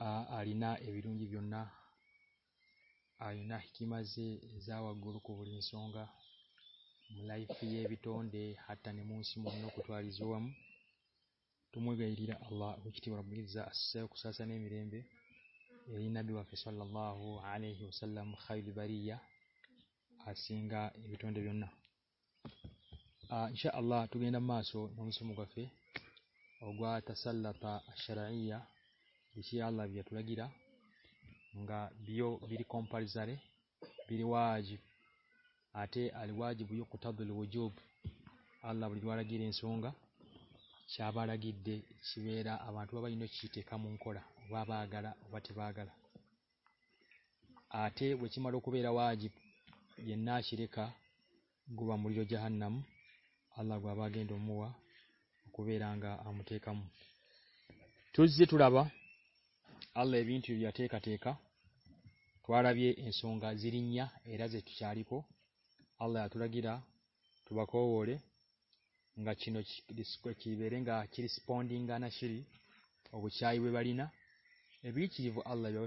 Irina یہ بھی آنا جی جا گور قبور چونگا ملائی کتن دے ہاتھ نی موسی موٹو تم گا اللہ سن میرے بیرینا بھی سلام لہٰو ہان سلام خا بھی باری آس الہ تین معنی سم تا سل اسلبلہ گیرا کمپالیب آٹھ ارب کتاب ارلا بری بارہ گیر ہوں گا چھا بارہ گیبیر من کرا با گارا تر آٹھے بچوبیر سرکا گوا میو جہاں نام آللہ گا گیندوا کو بیرا آم تیکور اللہ بھی انٹروی کا سنگا زیرا ارادیاری کو آلیات گیڈا توا کو گاچھ کنگا کھیری سنگانا سری بو چاہیے بڑی نا آلائریو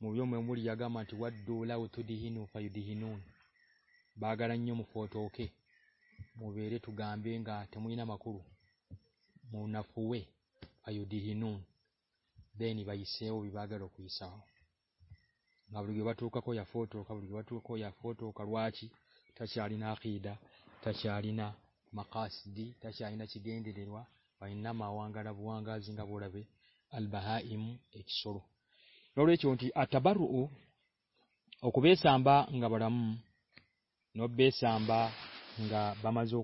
بویا موری آو دیمپوکے بویر رو گانے گا می نا ما کو مو نا فو آن دے نہیں بھائی سے باہر کوئی ساؤ گاب فوٹو فوٹو تا چاہیے اخی دسی نکا تاسی نی دینی دینو بھائی نما وا جن گر بی الم ایک سوروی آتھ بروک آمب ان گرم نبا جو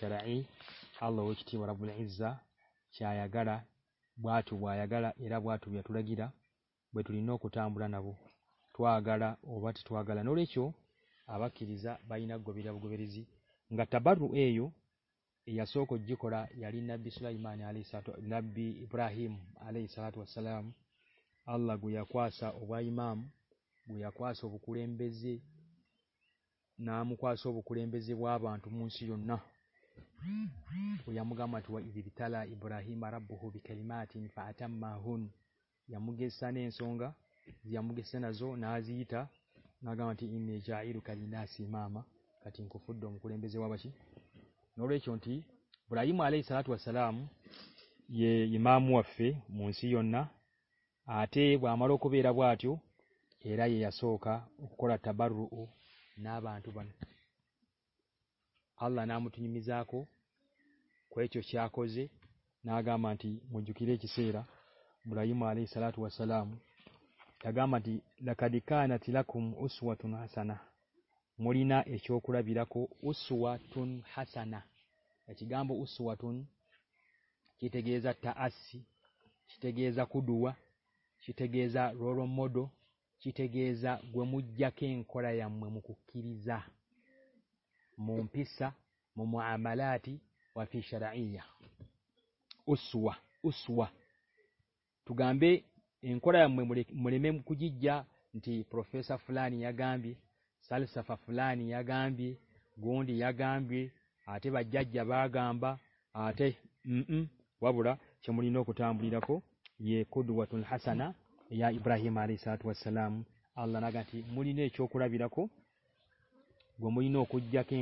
سر لوگ چھ آیا گارا بات بیا گارا ایرا بات با گیرا بھوری نو کومبر نا بو تھو آ گارا اوباتوا گار نو ریسو آبا کھیری جا بائی نوبیر جی گاتا بات بو اے ایسو کو جی کورا یاری نبی سولہ علی سہتو نبی ابراہیم اللہ توسلم اللہ گویا کب امام بویا کو بکیم بی نام کو بوڑھے بی بانسی نا سلام یہ میون سوا تھا بار اللہ نام جو چوسی نا گامات مجھے کھیر کچھ مارے سلاتو سلام تا مقادی کم اُسانا مری نا ایو خورا اُسانا ہم اُس چیت گئی جا اسی چیت گیا جا کو دوا چیت گیا جا رم مد چیت گے جا گم کو موم فیسا ممالیہ میری میم کوفیسر فلانی سال سفا فلانی گوڈی گامبر آتے بھائی جامب آتے بابا میری نو آ یہ کویم علی وسلم اللہ گانے چوکا بھی گم کو گات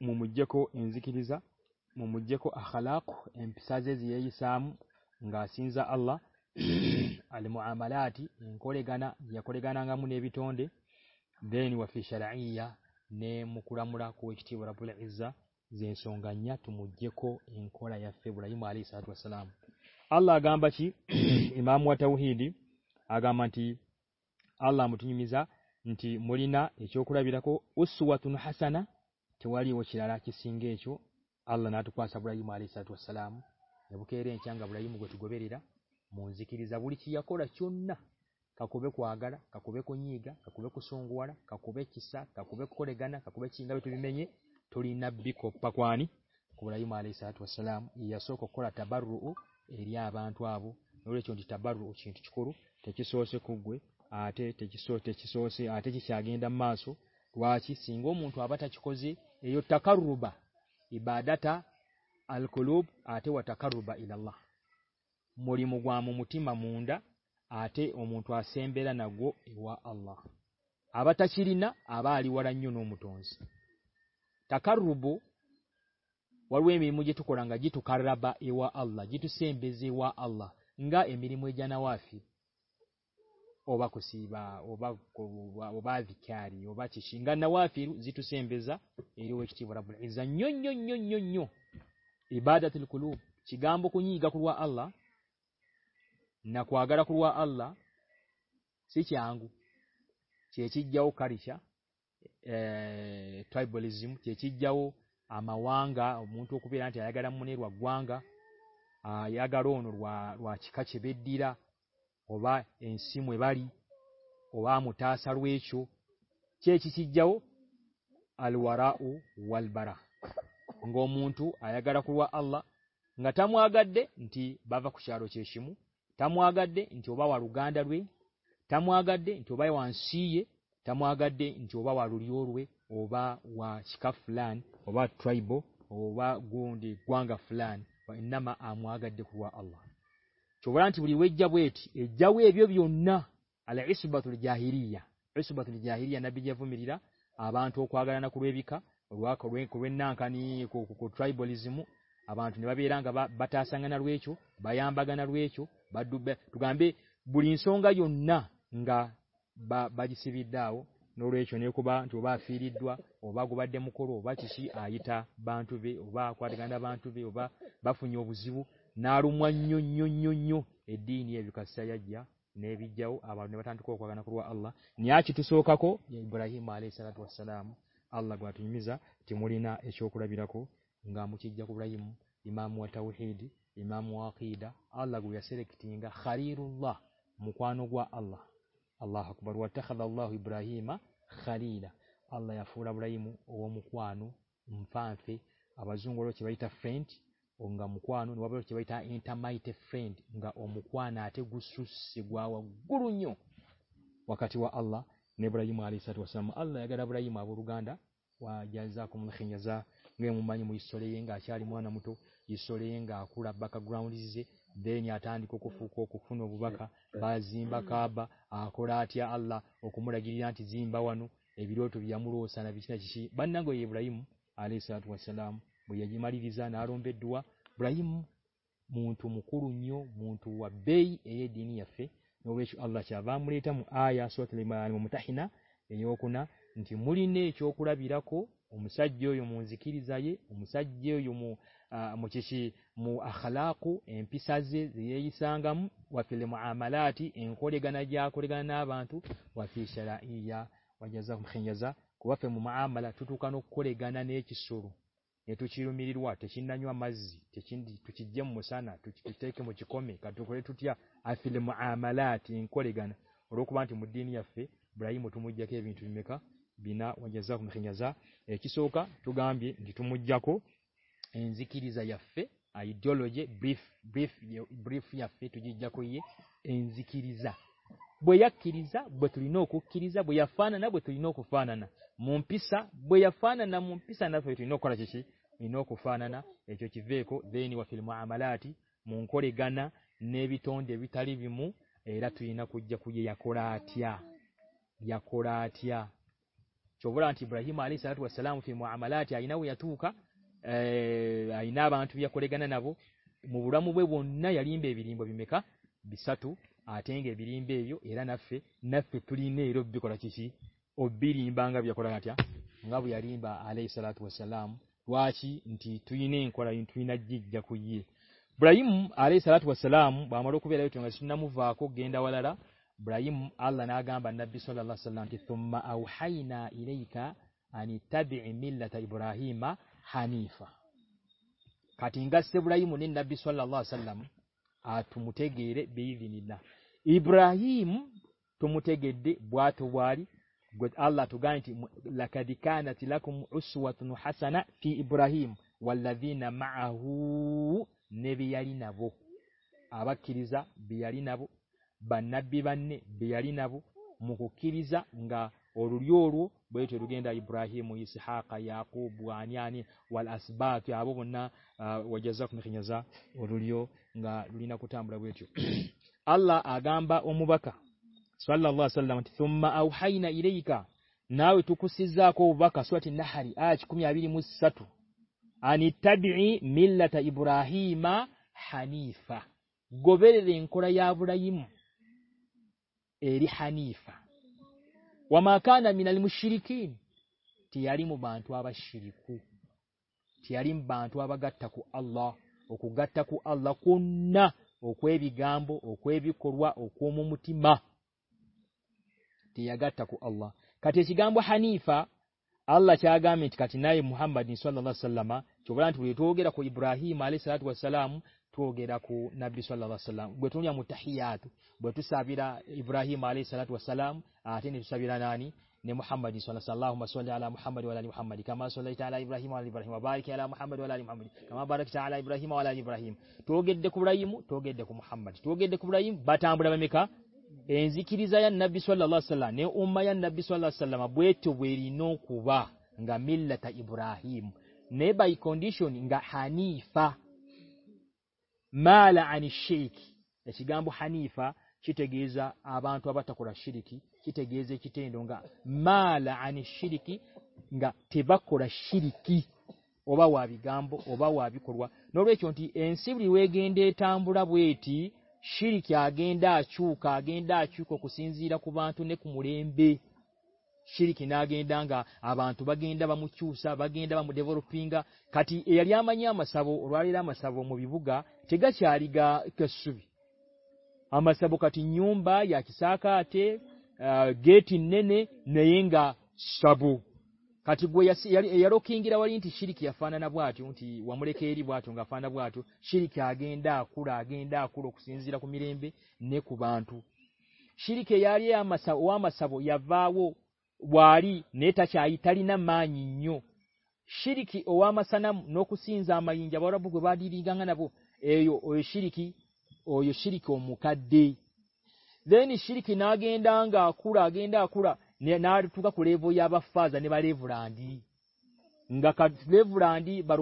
مما ممتیہ کوئی سام گللہ آتی اِن کوانا جی کوانا گا منسلے مرا بولے گانے آللہ گا باسی ایما مواوی آگا مجھا مری نا چوڑا کواتونا حاصل نا چوارینگو آللہ ناپواسا سلام ابوبا منزی ریزا بڑی چیز نا کب کوئی گا کوئی ٹوری نا کب پاکوانی سلام ایو کاروب آبو تب رو چھور گوئی آٹھ چیزیں ماسوا سنگو منٹو آباد جی ایو تاکار روبا با آلو آبا اللہ مری موگو مما آٹھ ا منتوا سم بے نا گوا آللہ آباد نا آبا آ مٹ ٹا روبوارو جی ٹو رنگا جیتو کار رابع اللہ جیتو سم بی آ مجھا نوافی با باخاری گانا جیٹو سے اللہ ناکروا آگو چیچی جاؤ کاری چی تھ چیچیک جاؤ آما و گا منٹا آیا گارو نوا چیرا میری وہاں متا ساروے چی جاؤ آلوارا گو منتو آللہ تمام آ گر دے ان چیمو تمہار دے ان گانوے تمام آ گے بھائی تمام آ گے ان بابا روئے پلانے گاناٮٔے آ بٹا سا روچو با ہم با گانا روئے چو باغی بڑی سنگا با نو سونے کوئی تا بانٹو بھا دی گاندھا بانٹو بہت با پو نا روا نو نوا سیا گیا نیو آل چیت براہ ملے سر الہ گوا تھی مجھا نا گامدا آللہ گویاں موکوانوا اللہ Allah akubaru watakadha Allah Ibrahima khalila Allah yafura Ibrahimu uwa mkwanu mfanfe abazungu wa chibaita friend nga mkwanu ni wabiru chibaita intermite friend nga omukwana ate gususi gwa wa gurunyo wakati wa Allah ne Ibrahim alayhi salatu wasallam Allah ya gada Ibrahimu aburuganda wa jaza kumulikhenyaza nge mumbanyi muisole yenga achari mwana muto isole yenga akura background zize د کم باقا با are جیم با نواز بنگوئی براہم آسلم براہم month مکنی منتو بے اللہ آئی متحایٰ میری نئی امساد یومو جیکری زائیں جمو مچلا کو آ ملا گانا گانا نو گانا سورو چیرو میروا ٹھیکن سانا گانا رواں بڑا میٹھو میکا نا چی چو کا نا بری نو کو ممپی بانا ممپیسانا کوئی فیل آ میویٹن دو نو جا یا گے گوبا نیڑائی براہم آلح سلاد وسلما Ibrahim Allah naagamba Nabi sallallahu alaihi wasallam thumma auhaina ilayka an tabi'i millata Ibrahima hanifa Kati ngasse Ibrahim ne Nabi sallallahu alaihi wasallam atumutegere biidhinilla Ibrahim tumutegedde bwato bwali God Allah tuganti lakad kana tilakum uswatun hasana fi Ibrahim walladhina ma'ahu nabi yali nabo abakiriza biyali nabo بانات نو میرا بھئیم اللہ آگام با با سولہ NATO نہبیر rank مالیم تیئر تیاری سے نبی صلی اللہ وسلام ابراہیم علی hanifa مال آن سی گانب ہانیپا chat گیزا آبان سیری کھیت گیز کھیتوں گا مال آبا گیندے سرکیا گیندا چوکا گیندا چوک زیرا بن سری کھی ن گینگا آگا گیند گینگا کمیاں مساو مث گا ٹھیک آ مساو کاٹھی نیوم با تے گے نئے گا سبو کھینگیا گیندا گیندا مساو مساو نیٹا سے آئی تاری مو سرکی اوا ماسانا نوسی ہنجا ماضی بو رابع گانا بو ایو او سیری او سیری موقع دی نی سا گیندا خورا گیندا خورا کو برادری بار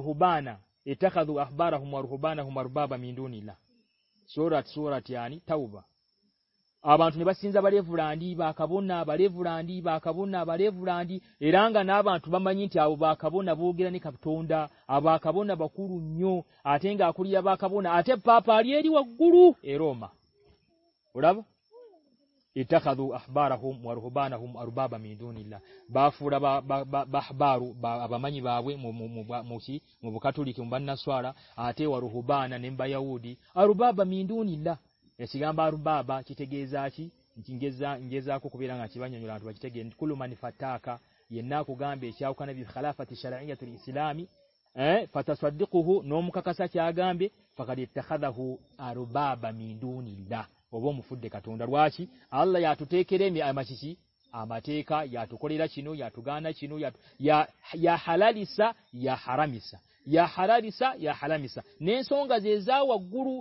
بارہ بنا بابا می رو نیلا سورات سورات آبانہ چنزہ بارے بڑھانی باقا ناب بڑھا دی باقا ناب بڑھا دی ارانگانا موبا خبرانی آبا خبرو آٹھ گاڑی با خبر گورابم بنا اور موسی می کے سوارا آتے اور بنا با دی اور بابا مین د چینا یا ہرا میسا یا ہرا دسا یا گرو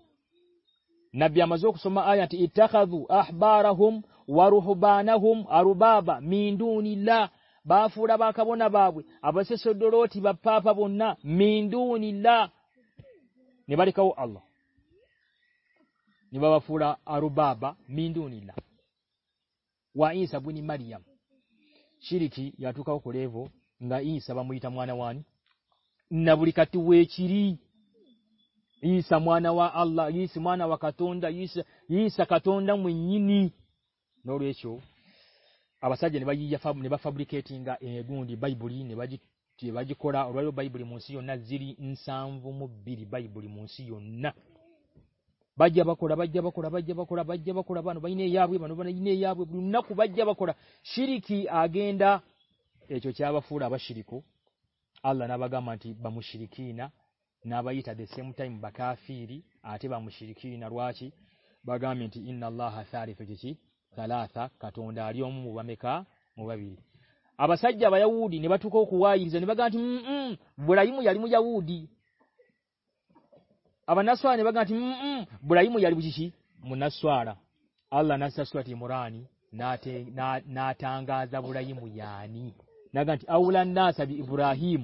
نایاما جو سما آئی کباب آم وارو با ہم اور مین دلا با پورا با قابو آدر نا مین دیکھ آ پورا اور بابا مین داری چیری کھیت کھا بو حساب میٹا میری کت مانوا میئین بائی بڑی بھائی بھائی بڑی موسی ان بائجہ باڑا بائیابی آگین دا پورا با سو آلہ نا با گا میرکی نا نا بھائی ٹائم با فری آٹے با نوا چی با گا سا لاٹ می نبم برائی مو آپ نے گانت برائی میریسی من سوارا آلہ نا سوا سواتی مورانی میا گانتی اولا نا ساد ابراہیم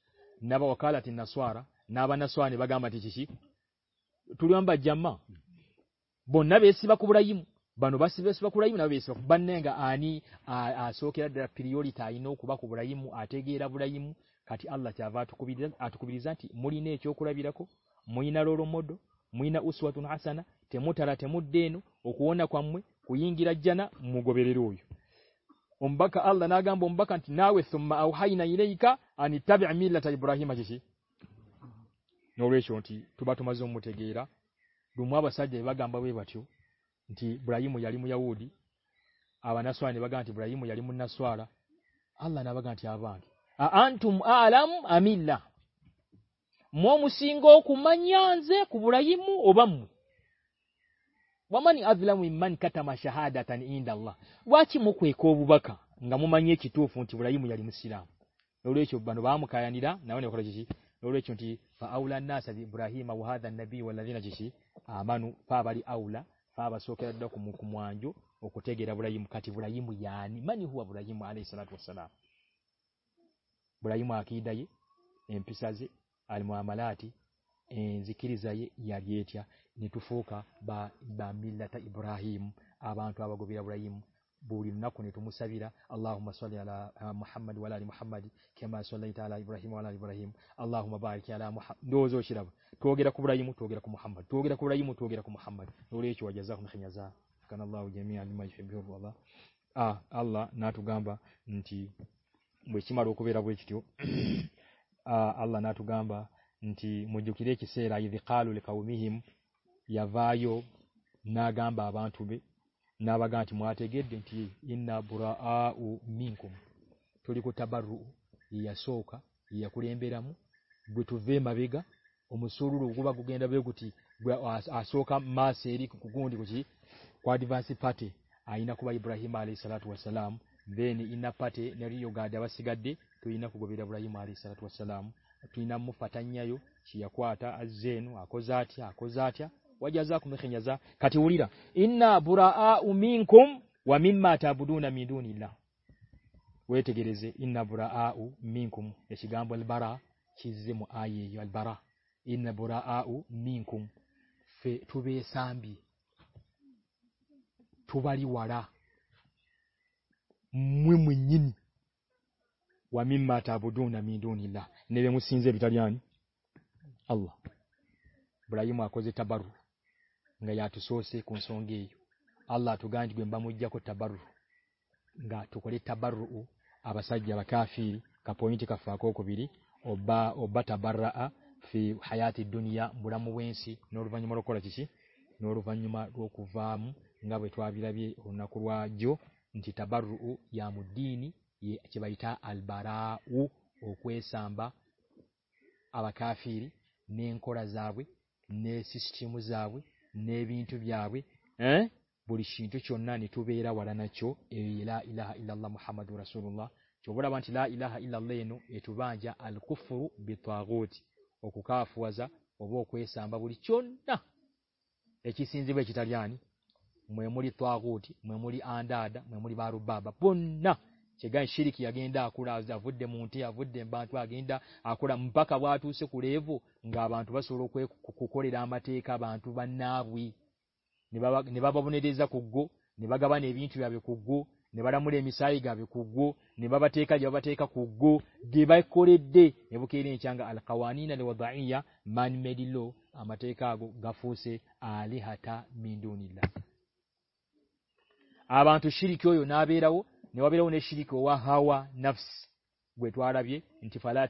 ناب ا کا اللہ آتی ن سوارا ناب نا سوانٹو ہم بات جما بننا کو برائی مو بنوا سا بن گا آئی نوا کو برائی مویں گیرا برائی موتی آپ کو آٹو جان مورینے چوڑا می رو رو مینا استعمال آسانا میرا مین ا کو من گیر جانا مو گو بی رو نا گمبا نا اوسمائسی نوشو تما تما جا بوا سا جیب گانبا بات برائی مئیاری مویا اوی آبانا سوانے برائی میری منلانا با گانتی منائی موامانی می کو فنچائی مواد مرا لو رو بانوا ناسی اولا نے ابراہیم آما نو پا باری آؤلہ پا با سو موجود اکٹھے گی را برائی برائی براہ بڑی میم پاس آتی جائیے آبانوی بوریم نا کونے تو مسئلہ ال آلہ ناتو گانبھی بھائی مارو را بھائی کھیتو آ اللہ liqaumihim گانبھیم n'agamba abantu be ناب گاناتے گیٹ دن برا آ او مارو یہ سوا یہ رام بھو می گا موا گو گیا گوتی ماسے باسی پاتے آئی نہات گاد تراہی سلاۃسل تھی نام پاتی آئیو سی آٹھا جین آیا آ کو جاتیا برا آم واتا دون جی برا آ این کم ایسی گل بارا برا آماری نیباری برائی ما کو جیتا بارو گیا سو سن گی اللہ گانے بہت مجھے تب گھر تب بار رو آ سا گیا کا فیری کپویری بہت بات تب فی حایا دنیا بڑا موسی نو روبہ جمع رو کو نو روپیے جما روا میرا کور بار رواں مو دی یہ تھا آل بارا سام کا جا نیسٹ n'ebintu byabwe eh buli kintu kyonna nitubeera wala nakyo la ilaha illallah muhammadu rasulullah kyobola abanti la ilaha illallah eno etubanja alkufuru bitaguti okukafuwaza oba okwesamba buli kyonna ekisinzibwa ekitalyani mwemuli twaguti mwemuli andada mwemuli barubaba bonna گیناٹو گینداڑا مسائی گاگوا ٹیک ٹیکو چنگوانی آ بانٹو شری کی نواب نئی کوئی متولا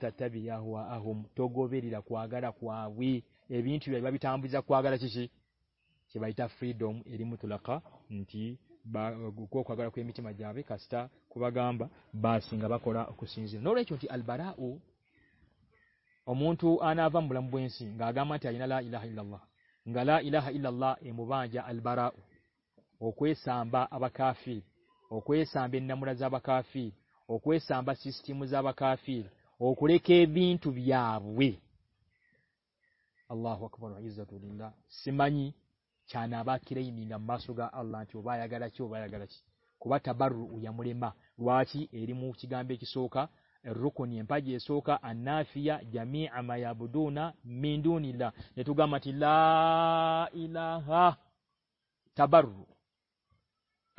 البارا امنتو آمبل گا مل گلا الاحلہ البارا سافی اکو سامبین اللہ کھیر چویا گراسی موڑی سوکھا روکو نیے گا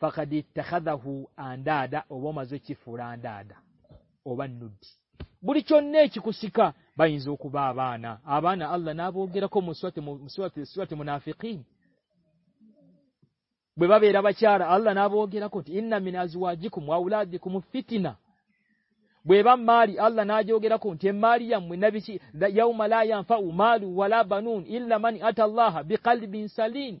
fakadi takadahu andada oboma zo kifura andada oba nudi buli kyonna ekikusika bayinza okuba abaana abaana allah naboogerako muswati munafiqin bwe babeera bakyala allah naboogerako nti inna min aziwajikum waulaadikum fitina bwe bamaali allah naagyogerako nti emaali yammwe nabiki yauma la yanfau maalu wala banun illa man ata allaha biqalibin salini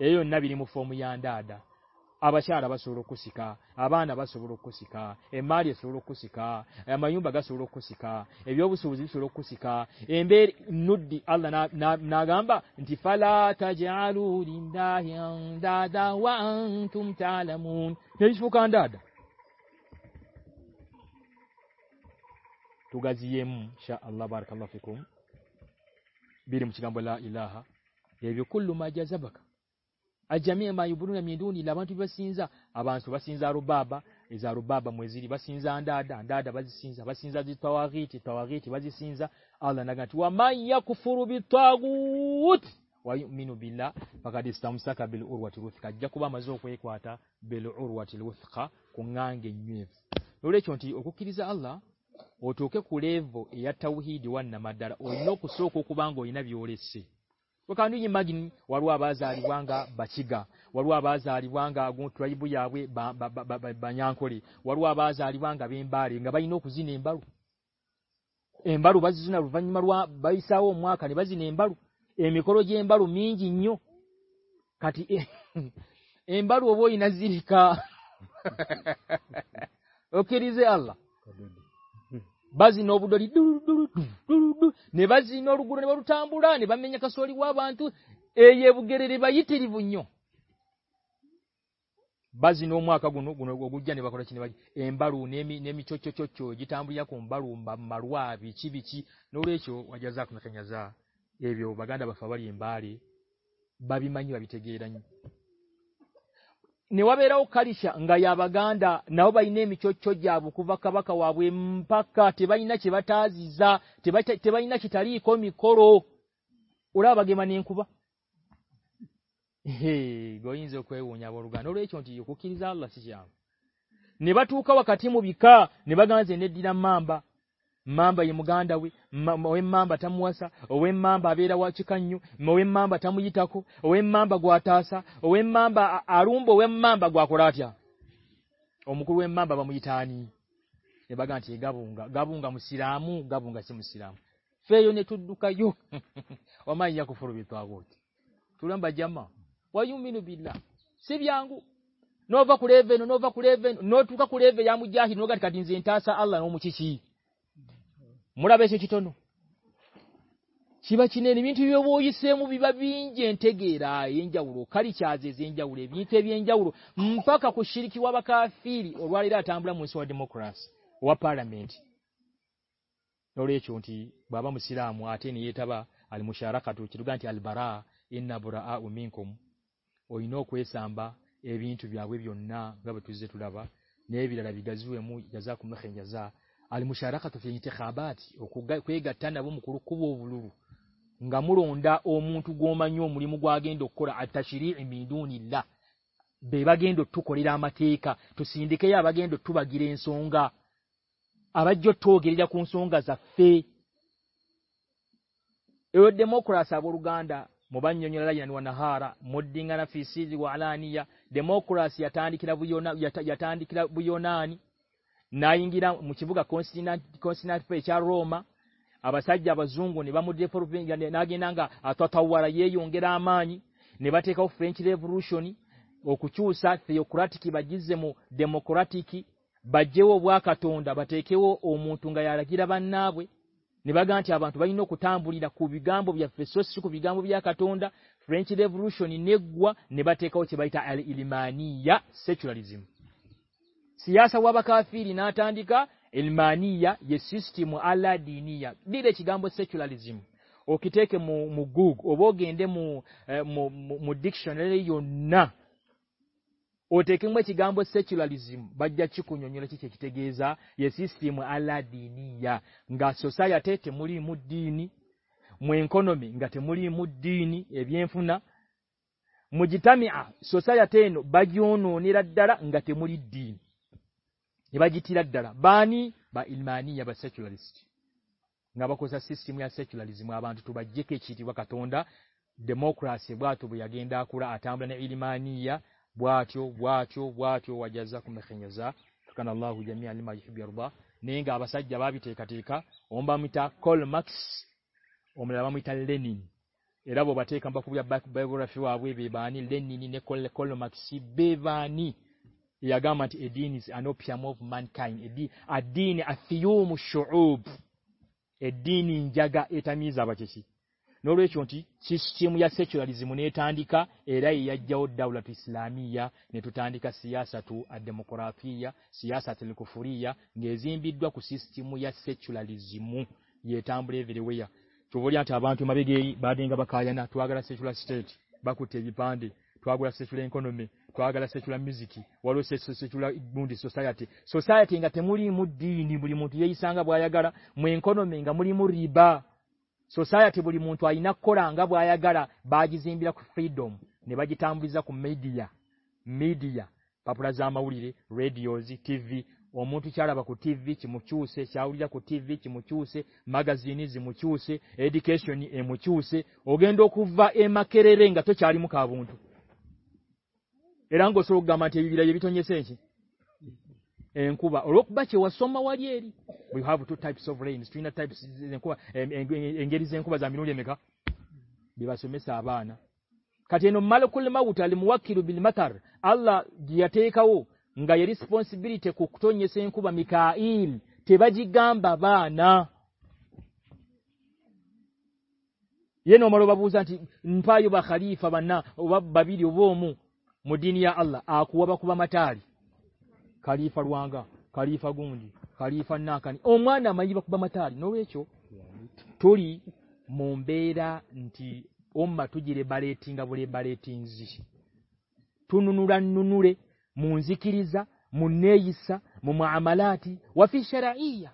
ایریمیاں دادا آب سے اربا سورخوسی آبا انبا سورخوسی ایماری سورخوسی میم بگا سورکھوسی سورو کھا بل کلو مجھے آج میم آبانو بابا زاروب بابا مجھے کوئی وا جا گا بچا بایو گاخوی وارو جا رہی بار گئی نو جی نیم بارو روز بائیسا جی نمبر ایم کرو میوبو نا بازی نو بڑی بازی نونی گیر بازی نو نو گینے کو بار ماروا نو ریوا گاندھ بابی مائنی گیر نواب روسی گاندا نو بائی نیچ چی ابوبا کھا با کمپا ٹھیک نا تا ری رو ارا بھگی میمبا ہی گانو ریویز آو کبھی نیبا گانا جنہ ما ہم ماں باٮٔم بات موا سا او ما بابے چھو ما بات مجھے او ما ہم با تھا او موبا اوئو اموکو ما بابا مجھا گان چی گا میرا مو گاسما سی بھی نو باخوری ساؤ مچھلی سی موراب سے بچرا مو آٹے نی تب آ مسیا رکھا چیل گنٹ بارہ اِنہ برا آنکھ او نو کو ہم ال مش رات گروندا گیندا سری گیندی کئی آبین سو گا آباد گیری گا جافی ڈراس آبھر گاندا موبائل نا گیر موگا را آ سات زنگ ندی نا گینگا ٹواڑا یہ اگیرا می نیب ٹیک فرنچ ریبلوشنی اکچو سا بھائی جمو ڈیمو کو بجے ابو اُن امتیر نابئی بھانچا بانت بھائی نو کونڈا فرنچ ریبلوشن نیب ٹیکس بائیمانیزم سیا سواب فری نا تیلانی گیكلاریم مگ ابو گیندے مدد ن ٹھن بچ گا چوكے گیزا یہ آسا یا موری مدد مینك نومی مری مددی نا مجھا می سوسا یا نو بگی نو را ان گات مری بانی با با سواری گا کوسٹماری گیندا آٹھانی کھاتے کام بہت مکس لینی رابطہ تھے بائیوگرفی بانی لینی مکسانی yagamba nti edini is an opium of mankind edi adini athiyumu shu'ub edini njaga etamiza abakeki nolwekyo nti system ya secularism neetandika era yajjawo dawlatu islamiya netutandika siyasa tu ademokrafiya siyasa telikufuriya ngezimbiddwa ku system ya secularism yeetambula everywhere tubulya nti abantu mabegeeri baadenga bakayana twagala secular state bakutte ebipande twagala secular economy society society موری مدی بری month so آیا گارا مین کر میری موری با سات بڑی منتو آئی نا کورا ان گوبر آیا گارا با گی فریڈم نیبا مجھے میڈیا میڈیا پپور جا میری ریڈیو جی ٹی وی امتی چار با ٹی چمو چوسے چاؤ ٹی وی چیمو چوسے مغازن جم چو ایڈوشن اوگین ڈوبا ایما رنگات چار موبو اربو گا می بیسے رو با چوا سم ٹائپس میں کچھ ملو مار آللہ گیا تھے گا ریسپنسیبلیٹ یہ نمبر بابو خاری بابی بو mudini ya Allah akuwaba kuba matali kalifa rwanga kalifa gundi kalifa nakani omwana amayiba kuba matali nowecho tuli mumbera nti omba tujire baletinga bule baletinzi tununura nunure munzikiriza muneyisa mu muamalati wa fi sharaiya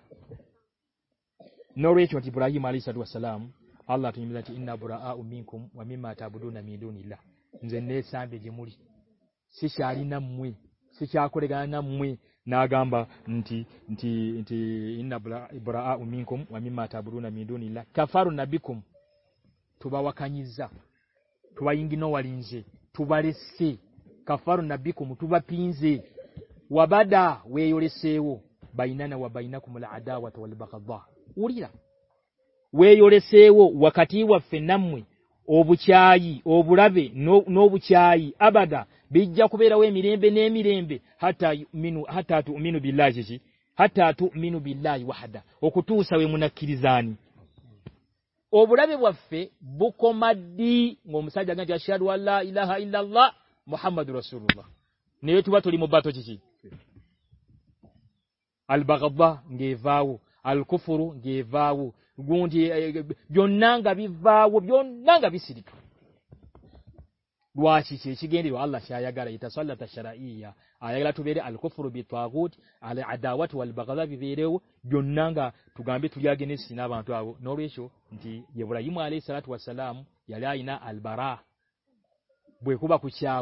nowecho ti Ibrahim alayhi salatu wasalam Allah tunimilati inna buraa'u minkum wa mimma ta'buduna min dunillah nze nesambye jimuli سام موئی نا گی بڑا برابی روما جا لی تباری نہ مو تھوڑی محبت ہو جی الگا گے واؤ الفرو گے واؤ بے کو با چیاں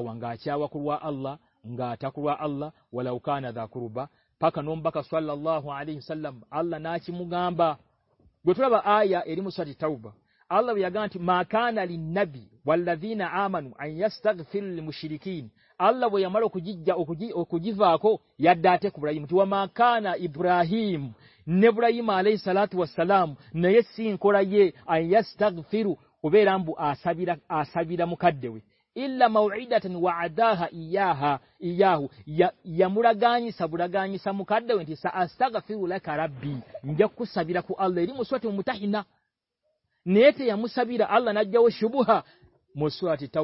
Gwetulaba aya elimu sati tauba. Allah yaganti makana li nabi waladhina amanu anyastagfiru li mushirikini. Allah yamalo kujija okujiva ako yadate kubrahimu. Tuwa makana Ibrahim neburahimu alayhi salatu wa salamu na yesi nkura ye anyastagfiru kubera mbu asabira, asabira mukaddewe. موہو یا مونی سبر گان سمر سب موسو net یا mob االب Masu کو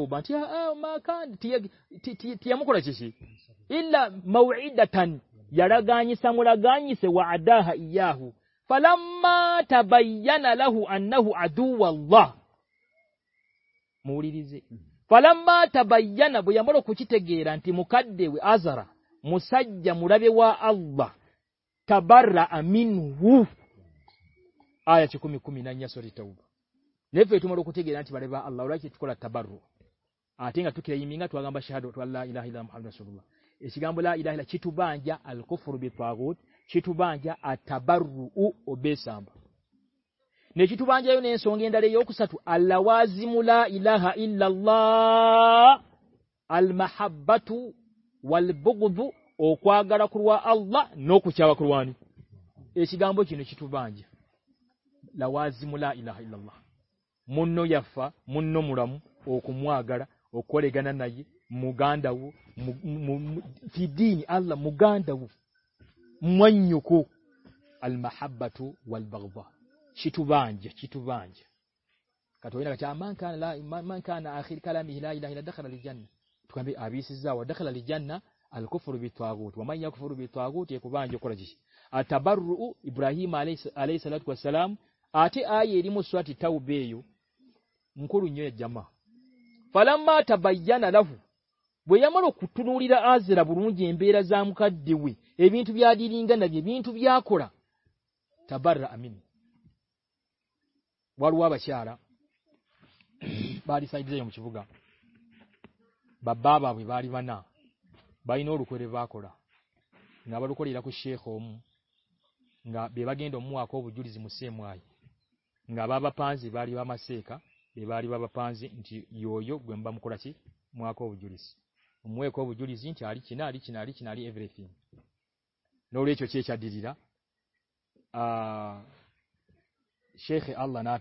مو گان سمی سے falamba tabayana buyamalo kukitegeera nti mukadde we azara musajja mulabe wa Allah tabarra aminu aya chikumi 10 na nyaso litauba neve tumalo kutegeera nti baleba Allah olaki tukola tabarru atinga tukira yiminga twagamba shahadu tu la ilaha illa muhammadu rasulullah ekigambo la ilaha illa kitubanja alkufru bitagut kitubanja atabarru obesamba نو یف من مورمو گڑ گنگاندی الحبت دکھا آ جانا فروٹو گوامتو آگوانو ابراہیم سلطو سلام آئی مسو مو رو جام پلا بھئی motto نوڑی را جبھی نا بار بارواب بھائی سے باری سائڈ جی ہم چاہ باب بابا ارب نا بھائی نو روا کورا گا روا کو موا کوئی گا با پا با سا ارب آپ ہم کو چینی ایوریتی نو ریچو چھ چھا ڈا شخ اللہ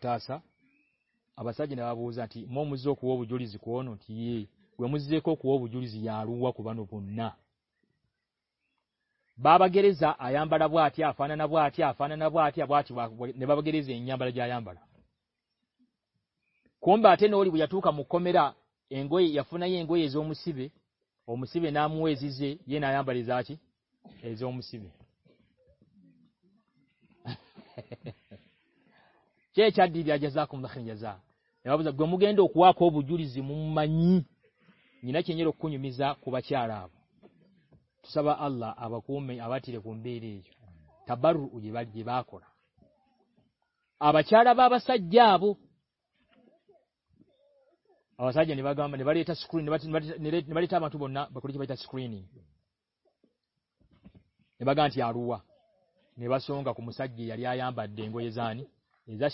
کون بات ہے نہ چی چی جا گم گے میزا برابہ آلہ آبادی روم تب روایاں باروا نہیں بو گا مسائل گیاری ڈنگو یہ جا جا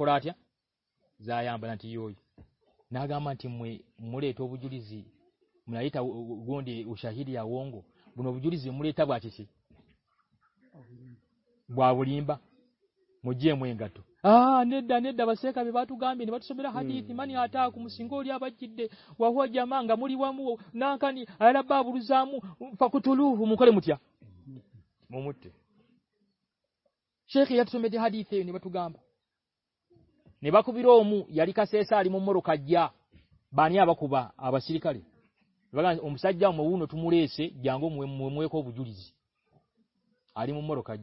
را جائے نا گا مرے جی گوندی اُس مرسے بابری مجھے متنی نیب کو بھی رو یاری سے روا گیا بانی آبا کو با آسائد موری ایسے آری مواد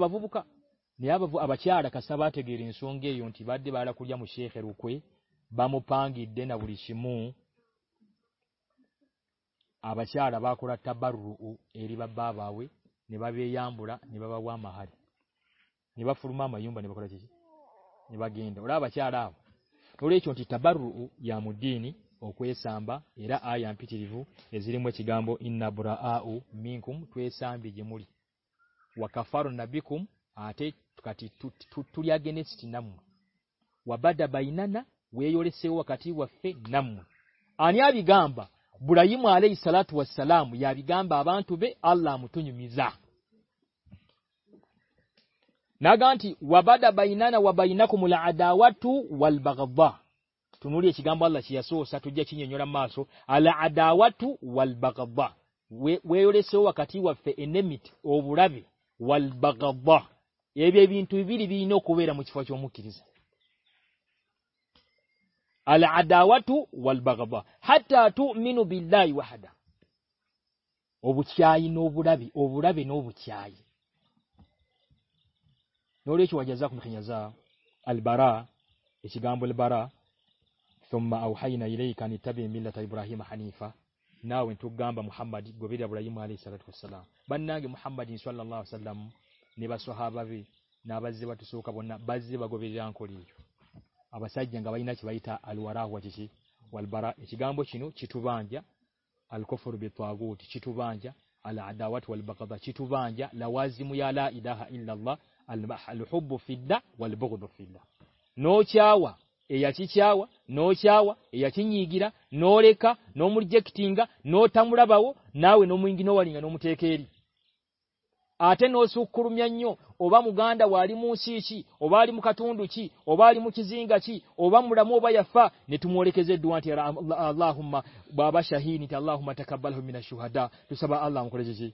بابا بو نیب آدھا گیری روکھ بابری سے مو آپ سے آداب آپ با رو ارے بہ باب نیب برا نیباب ارابا سے آراب اوڑ تب رو یا کوچا ہمبو اِن برا آ او می کم ٹو سا موری وب فارم آ گینے چمبا دبا نا اوڑے سے مو آ گا ہم برائی می سلاتو سلام گا نہ گانٹھی و بائی نہل بگوڑ گو راسوٹوڑی رام کی نو بوائی nolwekyo wajaza kumukenyaza albara ekigambo albara thumma auhaina ilaika nitabi millata ibrahima hanifa nawe ntugamba muhammad gobera ibrahima alayhi salatu wassalam bannange muhammad sallallahu alayhi wasallam ne basahaba be n'abazze batusooka bonna bazze bagoberera nkola ekyo abasajja nga balina kye bayita alwarahu wakiki walbara ekigambo kino kitubanja alkufuru bitwaguti kitubanja al adawati wal baghdha kitubanja lawazimu ya la ilaha illa allah الحب في الله والبغض في الله نوچاوا ايچيچاوا نوچاوا ايچنيگيرا نوريكا نومرجكتينغا نوتامرابو ناوي نومينغي نووالينغا نومتيكيري ate nosukkulumya nnyo oba muganda wali munsiiki oba ali mukatundu ki oba ali mukizinga ki oba mulamu oba yafa netumwolekeze dduwa nti allahumma baba shahini ti allahumma takabbalhu minashuhada tusaba allah amukoleze ki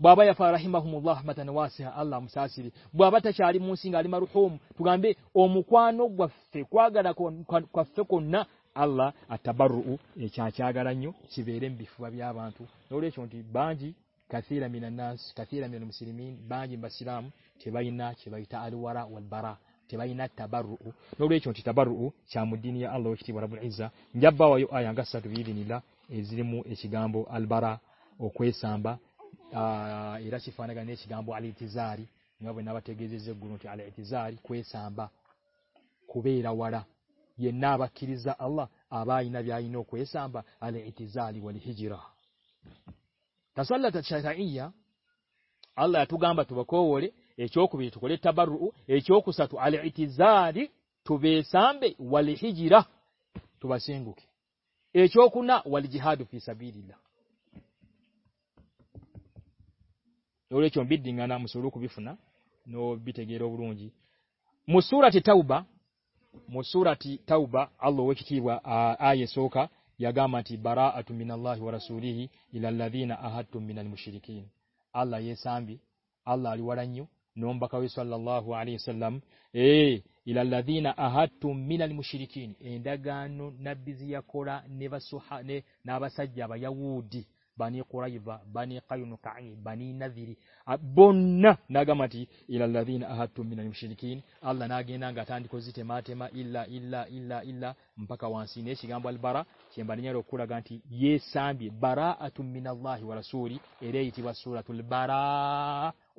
bwaba yafa rahimahumullah matan wasiha allah musasiri bwaba tachali musinga ali maruhumu tugambe omukwano gwaffe kwagala kwaffe konna allah atabaru ekyakyagala nnyo kibeere mbifuba by'abantu nolwekyo nti banji kathira minanasi kathira minal musilimin banji basilamu tebayina kyebayita aluwara walbara tebayina tabaru nolwekyo nti tabaru kya mu ddiini ya allah wekitiibwa rabul izza njabbawayo aya nga ssatu biidinillah ezirimu ekigambo albara okwesamba یہ نہمبولی بارے سام گی ایو کو جہاد نا مسورو بھی فن گی رو ری مسورا مسورا ٹھا بالوا سوا یا گا مارا راسور اللہ بنی کو بانی نہیری بنگا متھی نما کی اللہ ناگی نگا تھا کانسی نیگا بارہ گانتی یہ ساما نوی ارے سوراتو بارا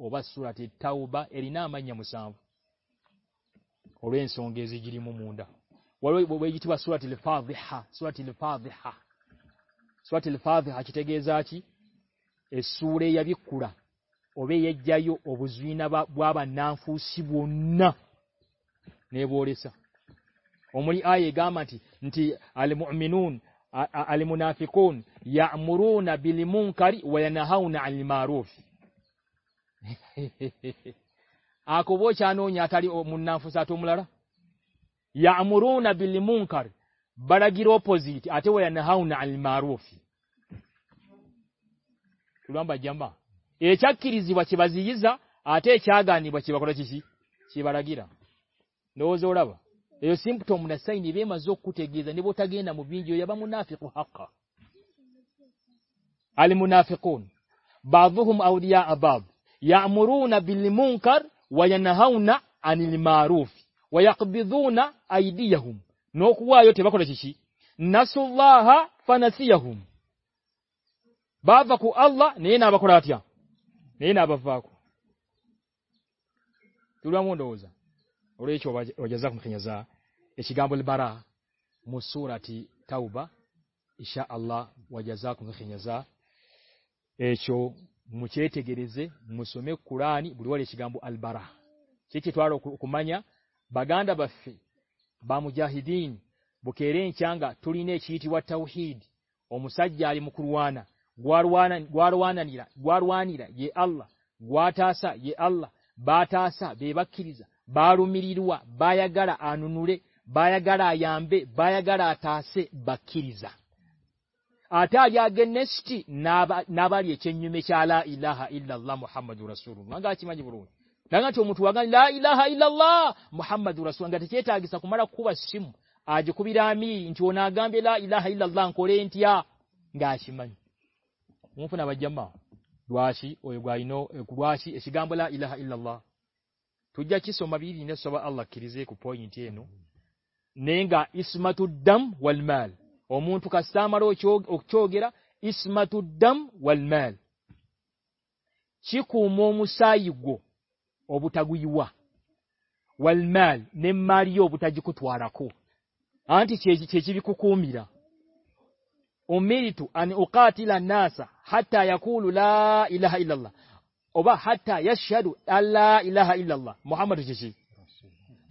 بھا سورا ٹھا ارے نا او گے جی گری مموندہ سوراطی لو بر ہا سوا لاب مونا مون کرو آ کو منافع یا مرو نہ بڑا گیروزیٹھ نا معروف n'okuwaayo tebakole kiki nasullaha fanasiyahum bava ku allah naye n'abakola atya naye n'abavaako tulwamu ndowooza olwekyo wajaza kumukenyaza ekigambo libara mu surati tauba insha allah wajaza kumukenyaza ekyo mukyetegereze musome kurani buli wali ekigambo albara kiki twala okumanya baganda baffe بام مجاہدین بکیرے چانگا نیچ واسا بات بارو مری روا بایا گڑا بایا گڑا گڑا محمد رسول Nangati omuntu wagani la ilaha illallah Muhammadu rasulullah ngati kyetagisa kumala kuba simu ajikubira ami nti onagambe la ilaha illallah nkolentia ngashimanyi. Mufuna bajjama lwashi oyo gwaino kulwashi ekigambo la ilaha illallah. Tujja kisoma biri ne soba Allah kirize ku point eno. Nenga ismatu dam wal mal omuntu kasamalo okyogera ismatu dam wal mal chikumo musayigo obutaguyiwa walmal nemmali obutajikutwarako anti kyeji kyekibi kukumira umiritu an uqatila nasa hatta yakulu la ilaha illallah oba hatta yashhadu alla ilaha illallah muhammadu jiji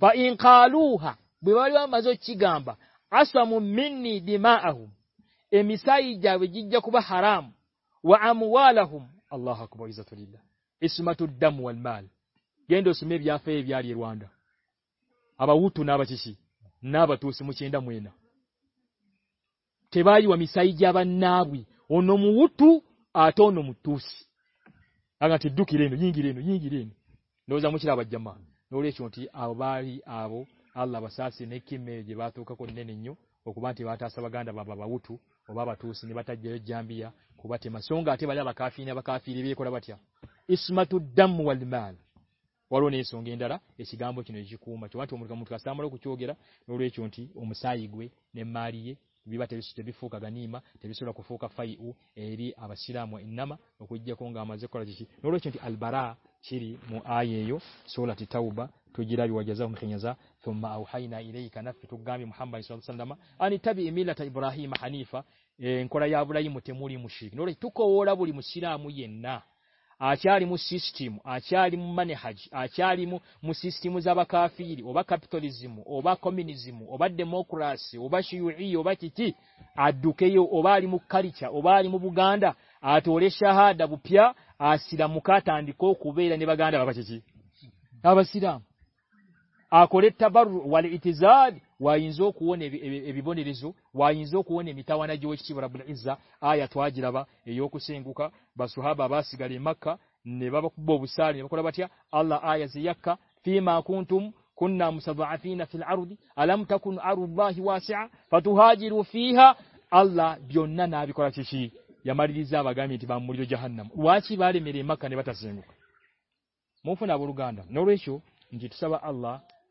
fa in qaluha bwaliwa mazo chigamba aswamu minni dima'ahum emisai jawe jijja kuba haram wa amwalahum allah akbar izatulillah ismatu ddam walmal جما چونچی آو آیا گاتے برونی چونگیندرا ایسی گا چن مچھوم کا موت کا چو گے را نوری چونتھی اچھا گا سور فو کا فی اری آ سر موم کو گا ملبارا آ یہو سو لو بھو گیرو گے جا سو بہ نئی کام سنبھ آئی کو برائی موتیں موی موسی نوری تکی موسی مو یہ نا آ چارمسٹم آج آچارم کاری گاندا آنے akole tabarru wal itizad wayinzo kuone ebibonerezo wayinzo kuone mitawana jiwe kiti rabbul izza aya twajiraba eyo kusenguka basuhaba basigale makka ne baba kubo busali bakola batya allah aya ziyakka fima kuntum kunna musabafina fil ardi alam takun ardullahi wasi'a fatuhajiru fiha allah byonna nabikola kiki yamaliriza abagami ti bamuliyo jahannam wachi bale mere makka ne batasenguka mufuna buluganda nolwecho njitusaba allah